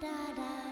da da.